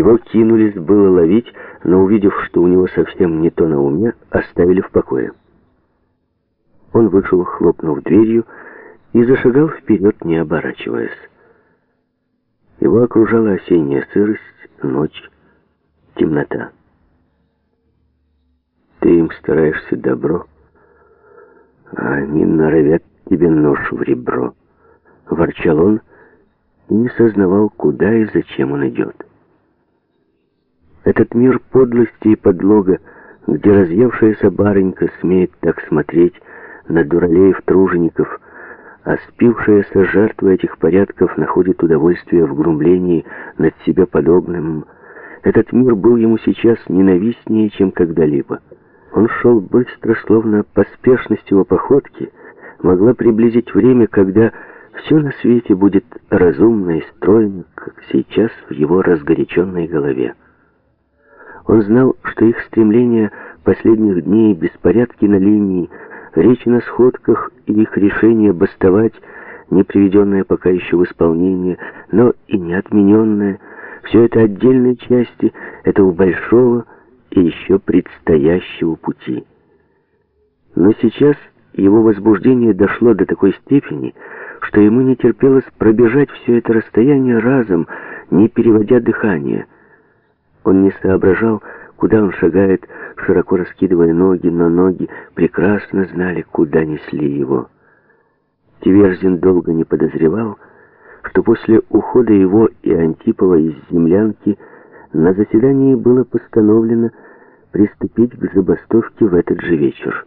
Его кинулись было ловить, но увидев, что у него совсем не то на уме, оставили в покое. Он вышел, хлопнув дверью, и зашагал вперед, не оборачиваясь. Его окружала осенняя сырость, ночь, темнота. Ты им стараешься добро, а они норовят тебе нож в ребро. Ворчал он и не сознавал, куда и зачем он идет. Этот мир подлости и подлога, где разъевшаяся барынька смеет так смотреть на дуралеев-тружеников, а спившаяся жертва этих порядков находит удовольствие в грумлении над себе подобным, этот мир был ему сейчас ненавистнее, чем когда-либо. Он шел быстро, словно поспешность его походки могла приблизить время, когда все на свете будет разумно и стройно, как сейчас в его разгоряченной голове. Он знал, что их стремления последних дней, беспорядки на линии, речи на сходках и их решение бастовать, не приведенное пока еще в исполнение, но и не отмененное, все это отдельные части этого большого, и еще предстоящего пути. Но сейчас его возбуждение дошло до такой степени, что ему не терпелось пробежать все это расстояние разом, не переводя дыхание. Он не соображал, куда он шагает, широко раскидывая ноги, но ноги прекрасно знали, куда несли его. Тиверзин долго не подозревал, что после ухода его и Антипова из землянки на заседании было постановлено приступить к забастовке в этот же вечер.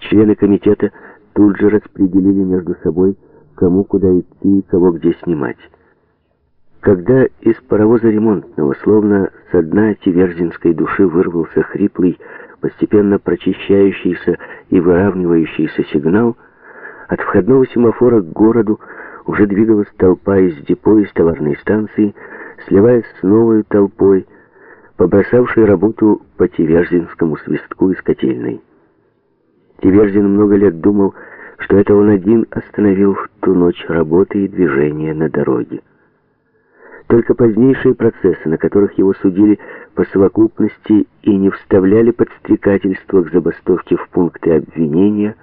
Члены комитета тут же распределили между собой, кому куда идти и кого где снимать. Когда из паровоза ремонтного, словно со дна тиверзинской души вырвался хриплый, постепенно прочищающийся и выравнивающийся сигнал, от входного семафора к городу уже двигалась толпа из депо, из товарной станции, сливаясь с новой толпой, побросавшей работу по Тиверзинскому свистку из котельной. Тиверзин много лет думал, что это он один остановил в ту ночь работы и движения на дороге. Только позднейшие процессы, на которых его судили по совокупности и не вставляли подстрекательство к забастовке в пункты обвинения,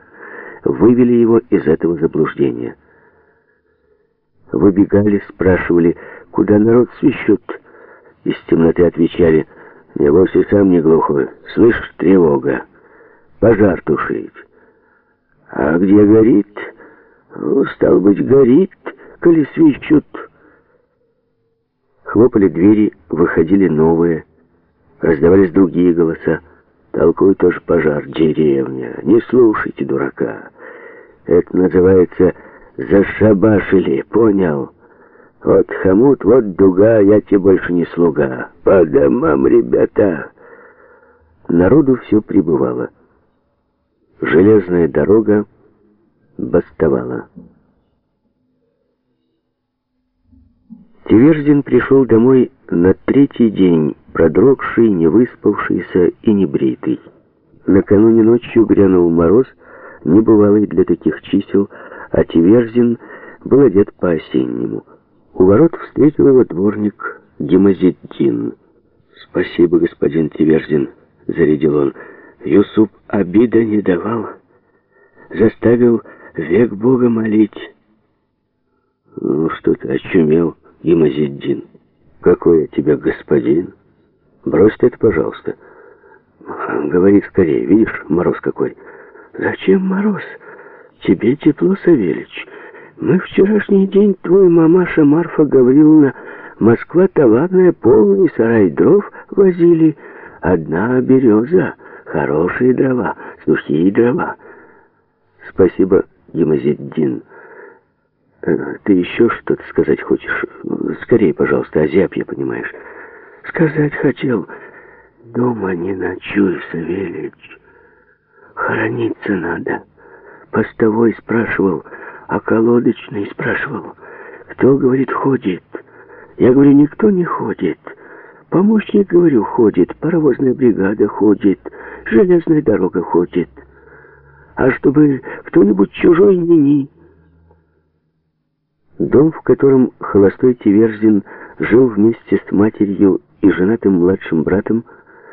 вывели его из этого заблуждения. Выбегали, спрашивали, куда народ свищут. Из темноты отвечали, я вовсе сам не глухой, слышишь, тревога, пожар тушить. А где горит? Ну, стал быть, горит, коли свищут. Хлопали двери, выходили новые, раздавались другие голоса. Толкуй тоже пожар, деревня. Не слушайте дурака. Это называется «зашабашили», понял? Вот хомут, вот дуга, я тебе больше не слуга. По домам, ребята. Народу все прибывало. Железная дорога бастовала. Тиверзин пришел домой на третий день, продрогший, не выспавшийся и не бритый. Накануне ночью грянул мороз, небывалый для таких чисел, а Тиверзин был одет по-осеннему. У ворот встретил его дворник Гемозиддин. «Спасибо, господин Тиверзин», — зарядил он. «Юсуп обида не давал, заставил век Бога молить». «Ну что ты, очумел?» Имазиддин. Какой я тебе господин? Брось это, пожалуйста. Говори скорее, видишь, мороз какой. Зачем мороз? Тебе тепло, Савельич. Мы вчерашний день, твой мамаша Марфа Гавриловна, Москва товарная, полный сарай дров возили. Одна береза, хорошие дрова, сухие дрова. Спасибо, Гемозиддин. Э, ты еще что-то сказать хочешь? Скорее, пожалуйста, озяб, я понимаешь. Сказать хотел. Дома не ночуй, Савельич. Хорониться надо. Постовой спрашивал, а колодочный спрашивал. Кто, говорит, ходит? Я говорю, никто не ходит. Помощник, говорю, ходит, паровозная бригада ходит, железная дорога ходит. А чтобы кто-нибудь чужой не-ни. Дом, в котором холостой Тиверзин жил вместе с матерью и женатым младшим братом